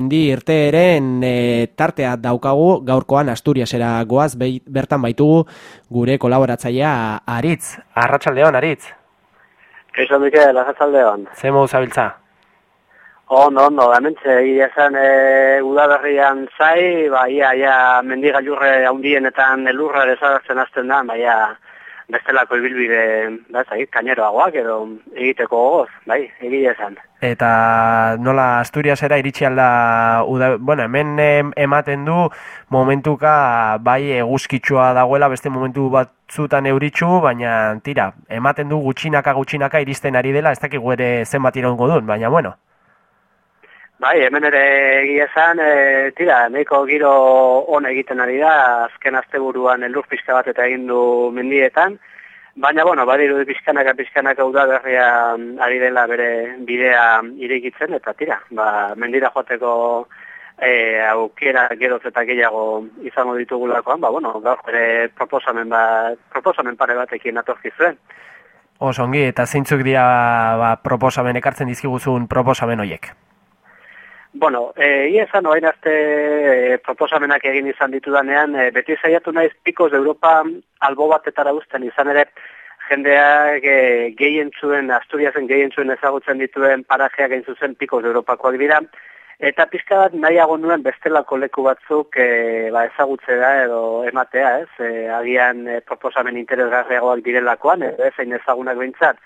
Mendi irteeren e, tartea daukagu gaurkoan Asturiasera goaz bertan baitugu gure kolaboratzailea Aritz. Arratsaldeon Aritz. Kaixo Mikel, arratsaldeon. Zemo zabiltza. Ondo, ondo, hemen egia zen e, udaberrian zai, ba, ia, ia, mendigailurre haundienetan elurra desagatzen azten da, ba, ia, bestelako ibilbide, ba, zai, kaineroagoak edo egiteko gogoz, bai, egia zen. Eta nola Asturiasera iritsi alda, uda, bueno, hemen ematen du momentuka bai eguzkitsua dagoela beste momentu batzutan euritxu, baina tira, ematen du gutxinaka gutxinaka iristen ari dela, ez dakik ere zenbat iraungo duen, baina bueno. Bai, hemen ere egia esan, e, tira, neko giro on egiten ari da, azken asteburuan elur pixka bat eta egin du mendietan, Baina, bueno, badiru di pizkanaka pizkanaka udaberria mm, ari dela bere bidea irekitzen, eta tira, ba, mendira joateko e, aukera geroz eta gehiago izango ditugulakoan, ba, bueno, gaur ere proposamen, ba, proposamen pare batekin atorki zuen. Oso, ongi, eta zeintzuk dira ba, proposamen ekartzen dizkiguzun proposamen hoiek? Bueno, eh, ia esan oain azte eh, proposamenak egin izan ditudanean, eh, beti zaiatu naiz pikos de Europa albo batetara usten izan ere jendeak eh, gehien Asturiasen gehien zuen ezagutzen dituen parajeak egin zuzen pikos de Europakoak dira, eta pizka bat nahiago nuen bestelako leku batzuk eh, ba, ezagutze da edo ematea, ez? Eh, agian eh, proposamen interesgarriagoak direlakoan, ez ezagunak behintzat,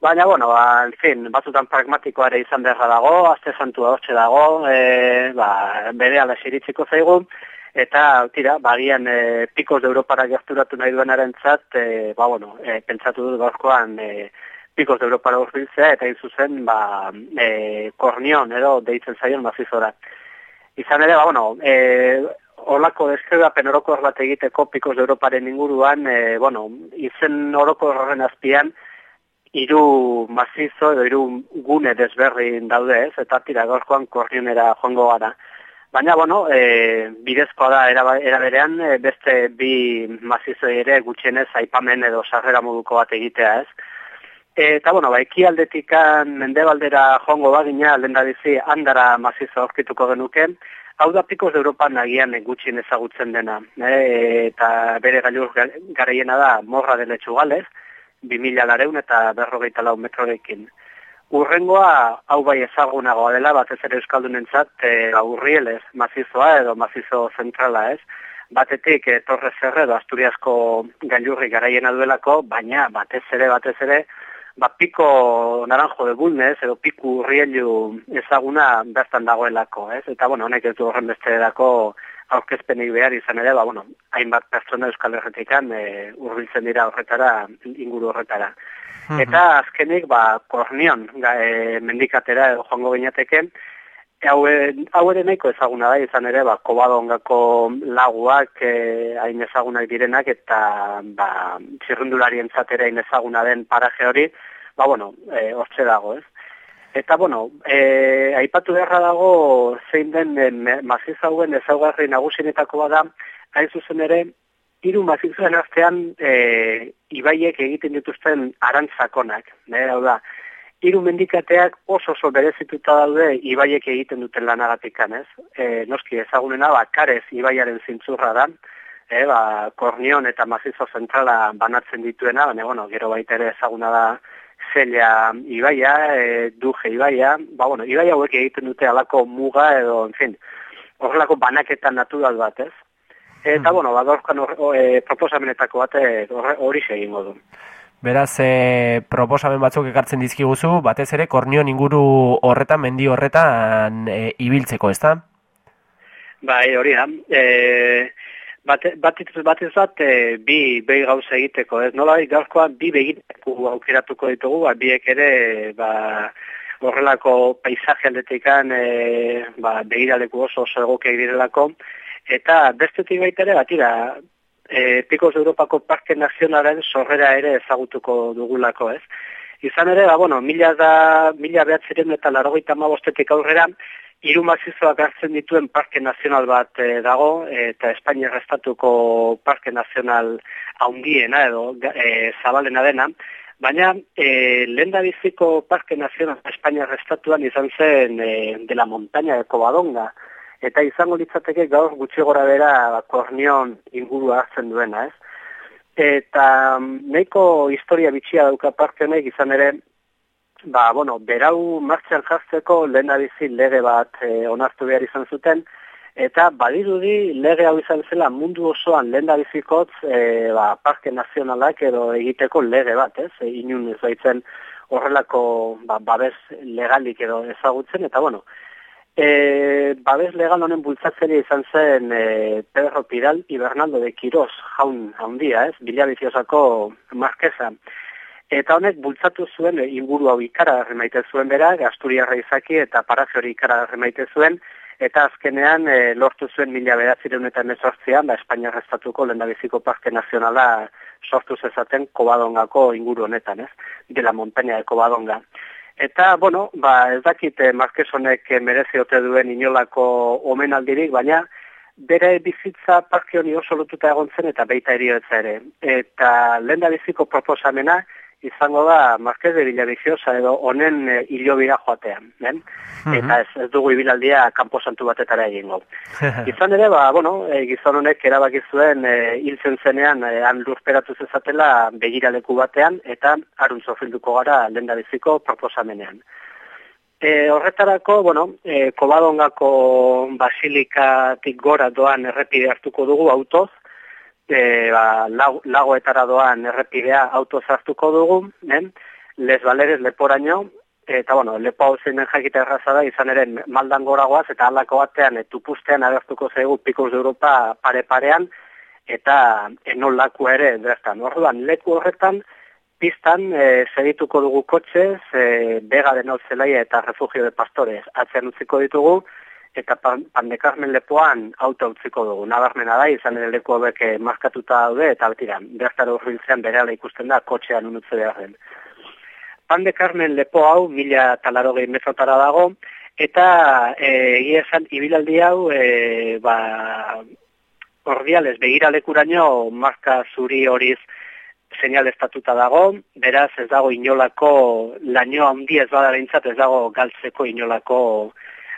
Baina, bueno, al fin, batzutan pragmatikoa ere izan beharra dago, azte santua hortxe dago, e, ba, bere ala xiritziko zaigu, eta, tira, bagian e, pikos de Europara gerturatu nahi duen arentzat, e, ba, bueno, e, pentsatu dut gauzkoan e, pikos de Europara urbiltzea, eta izuzen, ba, e, kornion, edo, deitzen zaion mazizora. Izan ere, ba, bueno, e, Olako deskrebapen oroko bat egiteko pikos de Europaren inguruan, e, bueno, izen oroko horren azpian, hiru mazizo edo hiru gune desberrin daude ez, eta tira gaurkoan korrionera joango gara. Baina, bueno, e, bidezkoa da era, era e, beste bi mazizo ere gutxienez aipamen edo sarrera moduko bat egitea ez. eta, bueno, ba, aldetikan mendebaldera joango bagina, alden da bizi, handara mazizo aurkituko genuke, hau da pikos de Europa nagian gutxien ezagutzen dena. E, eta bere gailur garaiena da morra dele txugalez, 2000 lareun eta berrogeita lau metrorekin. Urrengoa, hau bai ezagunagoa dela, batez ere Euskaldunentzat, e, urrielez, mazizoa edo mazizo zentrala ez. Batetik, e, Torre Zerre edo Asturiasko gailurri garaiena duelako, baina batez ere, batez ere, ba, piko naranjo de bulnez, edo piku urrielu ezaguna bertan dagoelako, ez? Eta, bueno, honek ez du horren beste edako, aurkezpenik behar izan ere, ba, bueno, hainbat pertsona Euskal Herretikan e, urbiltzen dira horretara, inguru horretara. Eta azkenik, ba, kornion, ga, e, mendikatera edo joango gineateken, hau, hau ere nahiko ezaguna da, izan ere, ba, kobadongako laguak e, hain ezagunak direnak, eta ba, txirrundularien zatera hain ezaguna den paraje hori, ba, bueno, e, dago, ez? Eta, bueno, e, aipatu beharra dago zein den e, maziz hauen ezaugarri nagusinetako bada, hain zuzen ere, hiru mazizuen artean e, ibaiek egiten dituzten arantzakonak. Ne, hau da, hiru mendikateak oso oso berezituta daude ibaiek egiten duten lanagatik ez? E, noski ezagunena, ba, karez ibaiaren zintzurra da, e, ba, kornion eta mazizo zentrala banatzen dituena, baina, bueno, gero baita ere ezaguna da, Zelia Ibaia, e, Duje Ibaia, ba, bueno, Ibaia hauek egiten dute alako muga edo, en fin, horrelako banaketan natural bat, ez? Eta, hmm. bueno, badorkan e, proposamenetako bat hori egingo du. Beraz, e, proposamen batzuk ekartzen dizkiguzu, batez ere, kornion inguru horretan, mendi horretan e, ibiltzeko, ez da? Bai, hori da. E, bat, bat, bat ez bat, e, bi behi gauza egiteko, ez nola gauzkoa bi begiteko aukeratuko ditugu, ba, biek ere ba, horrelako paisaje aldetikan e, ba, begiraleku oso oso egokeak direlako, eta bestetik baita ere, batira, e, Pikos Europako Parke Nazionalen sorrera ere ezagutuko dugulako, ez? Izan ere, ba, bueno, mila, da, mila behatziren eta larogeita mabostetik aurrera, hiru mazizoak hartzen dituen parke nazional bat e, dago eta Espainia estatuko parke nazional haundiena edo e, zabalena dena Baina, e, lehen da biziko Parke Nazional Espainia Estatuan izan zen e, de montaña de Covadonga, eta izango litzateke gaur gutxi gora bera kornion ingurua hartzen duena, ez? Eta mm, nahiko historia bitxia dauka parke honek izan ere, ba, bueno, berau martxan jartzeko lehen bizi lege bat e, onartu behar izan zuten, eta badirudi lege hau izan zela mundu osoan lehen bizikotz e, ba, parke nazionalak edo egiteko lege bat, ez? E, inun ez baitzen horrelako ba, babes legalik edo ezagutzen, eta bueno, E, babes legal honen bultzatzeri izan zen e, Pedro Pidal y Bernaldo de Quiroz jaun handia, ez, bila biziosako markeza. Eta honek bultzatu zuen e, inguru hau ikara maite zuen bera, Asturiarra izaki eta paraje hori ikara maite zuen, eta azkenean e, lortu zuen mila beratzireun eta emezortzian, ba, Espainiar Estatuko lendabiziko parke nazionala sortu zezaten Kobadongako inguru honetan, ez, de la montaña de Kobadonga. Eta, bueno, ba, ez dakit eh, Marquesonek eh, merezi ote duen inolako omenaldirik, baina bere bizitza parke honi oso lotuta egon zen eta beita eriotza ere. Eta lehen da biziko proposamena, izango da Marquez de Villaviciosa edo honen e, ilobira joatean, ben? Mhm. Eta ez, ez dugu ibilaldia kanpo santu batetara egingo. Izan ere, ba, bueno, e, gizon honek erabaki zuen e, hiltzen zenean e, han lurperatu zezatela begiraleku batean eta aruntzo filduko gara lendabiziko proposamenean. E, horretarako, bueno, e, kobadongako basilikatik gora doan errepide hartuko dugu autoz, e, ba, lagoetara doan errepidea auto zartuko dugu, men? les balerez leporaino, eta bueno, lepo hau zeinen jakita erraza da, izan ere maldan goragoaz, eta aldako batean, etupustean agertuko zaigu Pikos de Europa pare-parean, eta enon laku ere, bertan. Orduan, leku horretan, pistan e, segituko dugu kotxez, e, bega de zelaia eta refugio de pastores, atzen utziko ditugu, eta pandekarmen lepoan auto utziko dugu. Nabarmena da, izan ere leku hobek eh, markatuta daude, eta betira, bertara urbiltzean bere ikusten da, kotxean unutze behar den. Pandekarmen lepo hau, mila talarogei metrotara dago, eta eh, egia esan, ibilaldi hau, e, ba, ordiales, begira lekuraino, marka zuri horiz, señal estatuta dago, beraz ez dago inolako, laino handi ez badara ez dago galtzeko inolako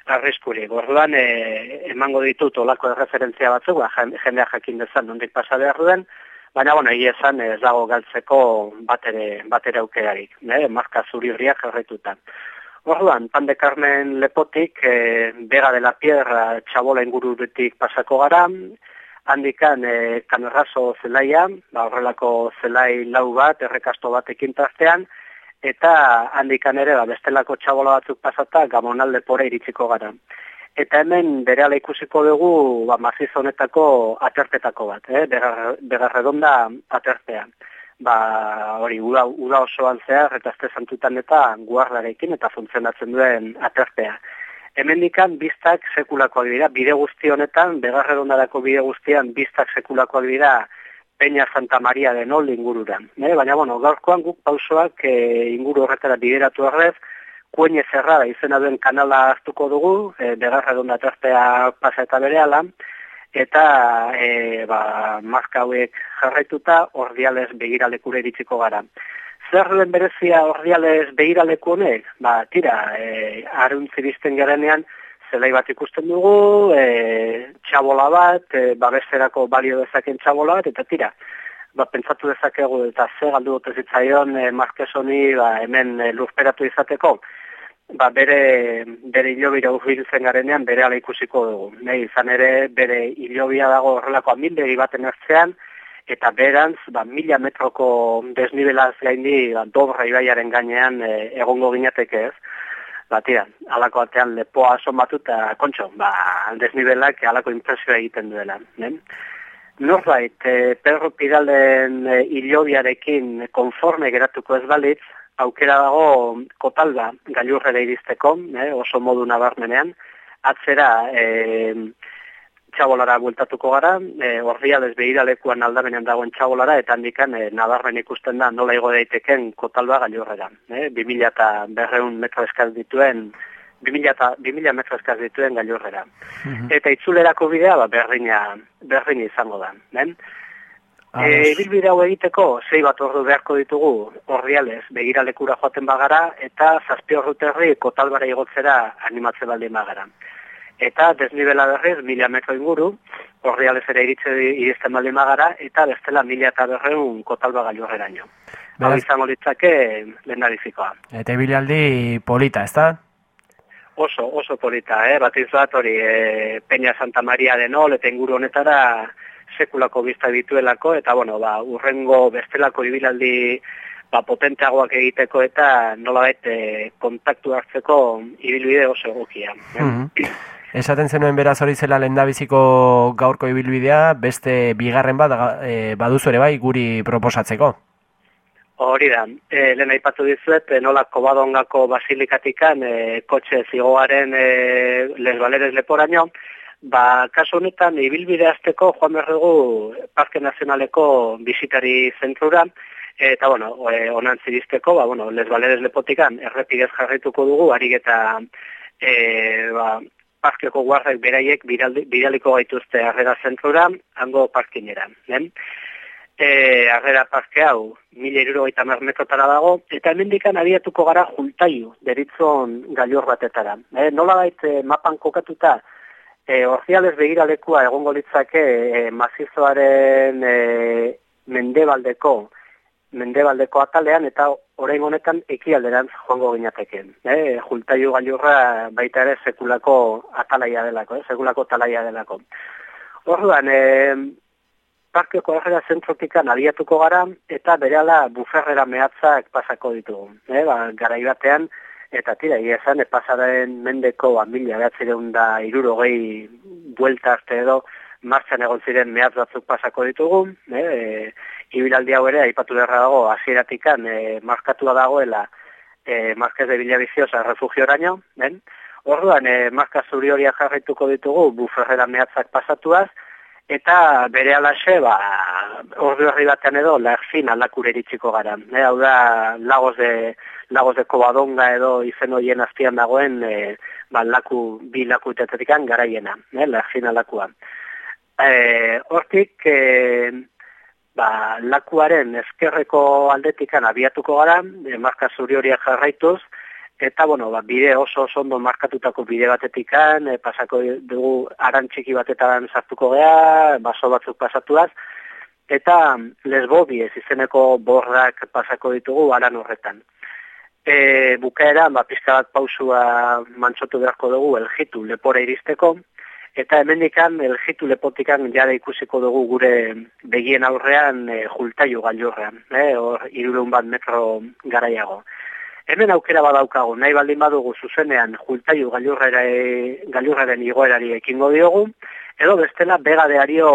arriskuri. Gorduan, e, emango ditut olako referentzia batzuk, ba, jendea jakin dezan nondik pasa behar duen, baina, bueno, egia esan ez dago galtzeko batere, batere aukerarik, ne? marka zuri horiak jarraitutan. Orduan, Pande Carmen Lepotik, e, Bega de la Pierra txabola ingururetik pasako gara, handikan e, Kanerrazo zelaia, ba, horrelako zelai lau bat, errekasto bat ekintartean, eta handikan ere ba, bestelako txabola batzuk pasata gamonalde pore iritsiko gara. Eta hemen bere ikusiko dugu ba, maziz honetako atertetako bat, eh? begarredonda atertea. Ba, hori, uda, uda osoan zehar eta azte santutan eta guardarekin eta funtzionatzen duen atertea. Hemen dikan biztak sekulakoak dira, bide guzti honetan, begarredondarako bide guztian biztak sekulakoak dira, Peña Santa Maria de Nol ingururan. E, baina, bueno, gaurkoan guk pausoak e, inguru horretara bideratu horrez, kuene zerrada izena duen kanala hartuko dugu, e, begarra duen pasa eta bere ala, eta e, ba, marka hauek jarraituta ordiales begiralekure eritziko gara. Zer den berezia ordiales begiraleku honek? Ba, tira, e, aruntzi bizten garenean, zelai bat ikusten dugu, e, txabola bat, e, babesterako balio dezaken txabola bat, eta tira, ba, pentsatu dezakegu eta ze galdu dut zitzaion e, Marquesoni ba, hemen e, luzperatu izateko, ba, bere, bere hilobira urbiltzen garenean bere ala ikusiko dugu. Ne, izan ere, bere hilobia dago horrelako amildegi baten ertzean, eta berantz, ba, mila metroko desnibelaz gaindi, ba, dobra ibaiaren gainean e, egongo ginateke ez ba, tira, alako atean lepoa somatu eta kontxo, ba, aldez nivelak alako impresioa egiten duela. Ne? Norbait, e, Pedro Pidalen e, iliobiarekin konforme geratuko ez balitz, aukera dago kotalda gailurrera iristeko, ne? oso modu nabarmenean, atzera, e, txabolara bueltatuko gara, e, orrialez behiralekuan aldamenean dagoen txabolara, eta handikan e, nadarren ikusten da nola igo daiteken kotalba gailurrera. E, 2000 eta berreun metro eskaz dituen, 2000, eta, 2000 metro eskaz dituen gailurrera. Mhm. Eta itzulerako bidea, ba, berdina, berdina izango da. Ben? E, Ibilbide hau egiteko, zei bat ordu beharko ditugu, horrialez, begiralekura joaten bagara, eta zazpi ordu terri kotalbara igotzera animatze baldin bagara. Eta desnibela berriz, mila metro inguru, horrialez ere iritze iristen baldin bagara, eta bestela mila eta berreun kotalba gailurrera nio. Hau izango ditzake lehendabizikoa. Eta ibilaldi polita, ez da? Oso, oso polita, eh? bat izuat hori, e, Peña Santa Maria de Nol, eta inguru honetara sekulako bizta dituelako, eta bueno, ba, urrengo bestelako ibilaldi ba, potenteagoak egiteko eta nola e, kontaktu hartzeko ibilbide oso egokia. Eh? Mm -hmm. Esaten zenuen beraz hori zela lendabiziko gaurko ibilbidea, beste bigarren bat e, baduzu ere bai guri proposatzeko? Hori da, e, lehen aipatu dizuet, e, nola kobadongako basilikatikan e, kotxe zigoaren e, lesbaleres leporaino, ba, kasu honetan, ibilbide azteko joan behar dugu Parke Nazionaleko bizitari zentrura, eta, bueno, e, onan zirizteko, ba, bueno, lesbaleres lepotikan errepidez jarrituko dugu, harik eta e, ba, parkeko guardak beraiek bidaliko gaituzte arrera zentrura, hango parkinera. Eh? e, arrera parke hau, mila iruro gaita metrotara dago, eta hemendikan abiatuko gara jultaiu, deritzon gailur batetara. E, nola baita mapan kokatuta, e, orziales begiralekua egongo litzake e, mazizoaren e, mendebaldeko, mendebaldeko atalean, eta orain honetan ekialderantz joango ginateken. E, jultaiu gailurra baita ere sekulako atalaia delako, e, sekulako atalaia delako. Orduan, e, parkeko errera zentrotikan abiatuko gara, eta bereala buferrera mehatzak pasako ditugu. E, ba, gara batean, eta tira, esan, epasaren mendeko ba, mila behatzireun da iruro gehi buelta arte edo, martxan egon ziren mehatz batzuk pasako ditugu, e, e, ibilaldi hau ere, aipatu derra dago, azieratikan, e, markatua dagoela, e, markez de bilabiziosa refugio oraino, ben? Orduan, e, marka zuri horiak jarraituko ditugu, buferrera mehatzak pasatuaz, eta bere alaxe, ba, ordu herri batean edo, lehzin aldakure iritsiko gara. E, hau da, lagoz de, lagoz de kobadonga edo izen horien aztian dagoen, e, ba, laku, bi laku garaiena, e, lehzin aldakua. E, hortik, e, ba, lakuaren eskerreko aldetikan abiatuko gara, e, marka zuri horiak jarraituz, Eta, bueno, ba, bide oso oso ondo markatutako bide batetikan, e, pasako dugu arantxiki batetan sartuko gea, baso batzuk pasatuaz, eta lesbobi ez izeneko borrak pasako ditugu aran horretan. E, bukaera, ba, pizka bat pausua mantxotu beharko dugu elgitu lepora iristeko, eta hemendikan elgitu lepotikan jara ikusiko dugu gure begien aurrean e, jultaiu gailurrean, e, hor irurun bat metro garaiago. Hemen aukera badaukagu, nahi baldin badugu zuzenean jultaiu gailurraren igoerari ekingo diogu, edo bestela begadeario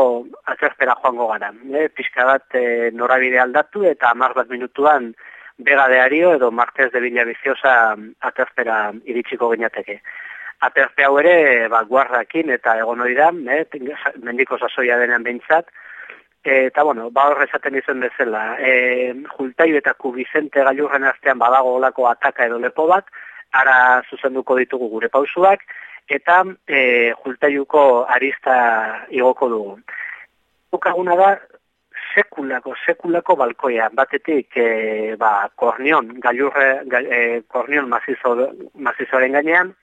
atzerpera joango gara. E, pizka bat e, norabide aldatu eta amar bat minutuan begadeario edo martez de bila biziosa atzerpera iritsiko gineateke. Aterpe hau ere, ba, guarrakin eta egon hori da, e, mendiko sasoia denean behintzat, Eta, bueno, ba horrezaten izan bezala, e, jultaio eta kubizente gailurren artean badago olako ataka edo lepo bat, ara zuzenduko ditugu gure pausuak, eta e, jultaiuko arista igoko dugu. Bukaguna da, sekulako, sekulako balkoia, batetik, e, ba, kornion, gailurre, e, kornion mazizo, mazizoaren gainean,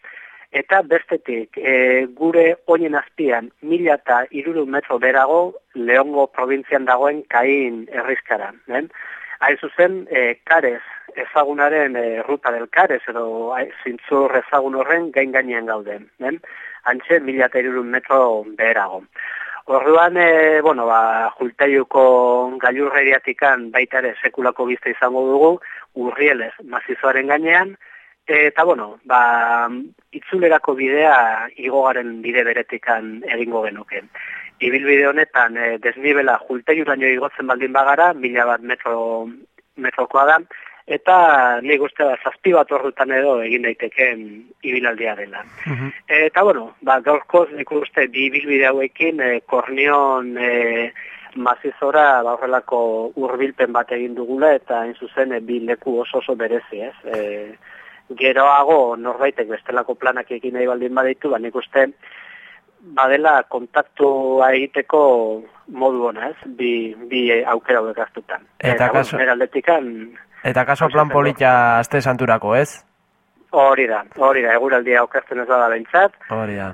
Eta bestetik, e, gure oinen azpian, mila eta iruru metro berago, Leongo provintzian dagoen kain errizkara. Hain zuzen, e, karez, ezagunaren e, ruta del karez, edo zintzur ezagun horren gain gainean gauden. Ben? Hantxe, mila eta iruru metro berago. Orduan, e, bueno, ba, jultaiuko gailurreiriatikan baita ere sekulako bizta izango dugu, urrielez mazizoaren gainean, Eta, bueno, ba, itzulerako bidea igogaren bide beretikan egingo genuke. Ibilbide honetan, e, desnibela jultegi uraino igotzen baldin bagara, mila bat metro, metrokoa da, eta nik uste da, zazpi bat horretan edo egin daiteken ibilaldia dela. Mhm. Eta, bueno, ba, gaurkoz nik uste bi ibilbide hauekin, e, kornion, e, mazizora ba, horrelako urbilpen bat egin dugula, eta hain zuzen e, bi leku oso oso berezi, ez? E, geroago norbaitek bestelako planak egin nahi baldin baditu, ba nik uste badela kontaktua egiteko modu ona, ez? Bi, bi aukera hauek hartutan. Eta kaso- aldetikan Eta kaso plan polita aste santurako, ez? hori da, hori da, eguraldia aukertzen ez da behintzat. Hori da.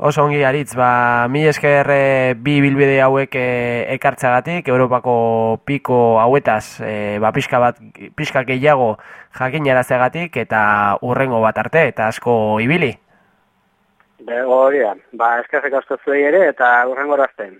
Oso ongi aritz, ba, mi esker eh, bi bilbide hauek eh, ekartzagatik, Europako piko hauetaz, eh, ba, pixka bat, pixka gehiago jakinaraztegatik, eta urrengo bat arte, eta asko ibili. Be, hori da, ba, eskerrek asko zuei ere, eta urrengo erazten.